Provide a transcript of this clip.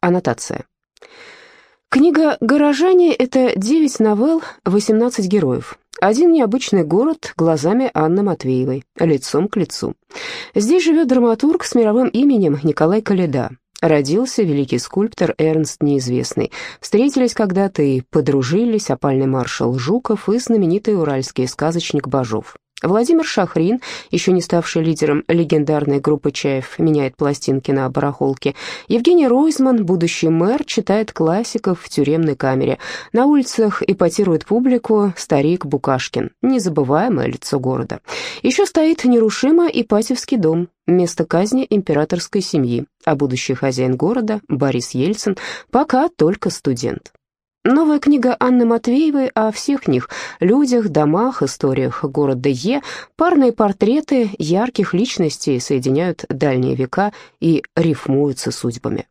Аннотация. Книга «Горожане» — это 9 новелл, 18 героев. Один необычный город глазами Анны Матвеевой, лицом к лицу. Здесь живет драматург с мировым именем Николай Каледа. Родился великий скульптор Эрнст Неизвестный. Встретились когда-то и подружились опальный маршал Жуков и знаменитый уральский сказочник Бажов. Владимир Шахрин, еще не ставший лидером легендарной группы «Чаев», меняет пластинки на барахолке. Евгений Ройзман, будущий мэр, читает классиков в тюремной камере. На улицах ипотирует публику старик Букашкин, незабываемое лицо города. Еще стоит нерушимо Ипатьевский дом, место казни императорской семьи, а будущий хозяин города, Борис Ельцин, пока только студент. Новая книга Анны Матвеевой о всех них – людях, домах, историях города Е, парные портреты ярких личностей соединяют дальние века и рифмуются судьбами.